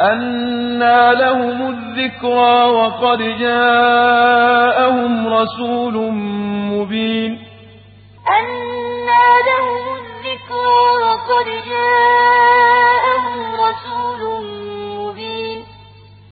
أَنَّىٰ لَهُمُ الذِّكْرَىٰ وَقَدْ جَاءَهُمْ رَسُولٌ مُّبِينٌ أَنَّىٰ لَهُمُ الذِّكْرَىٰ وَقَدْ جَاءَهُمْ